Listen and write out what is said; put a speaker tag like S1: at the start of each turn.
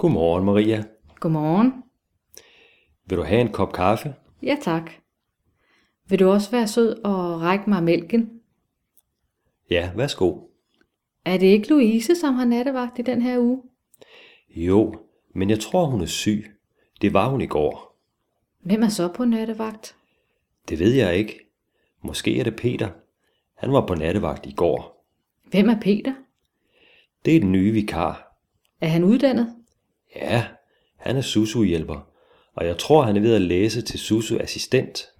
S1: Godmorgen, Maria.
S2: Godmorgen.
S1: Vil du have en kop kaffe?
S2: Ja tak. Vil du også være sød og række mig mælken?
S1: Ja, værsgo.
S2: Er det ikke Louise, som har nattevagt i den her uge?
S1: Jo, men jeg tror, hun er syg. Det var hun i går.
S2: Hvem er så på nattevagt?
S1: Det ved jeg ikke. Måske er det Peter. Han var på nattevagt i går.
S2: Hvem er Peter?
S1: Det er den nye vikar.
S2: Er han uddannet?
S1: Ja, han er SUSU-hjælper, og jeg tror, han er ved at læse til SUSU-assistent.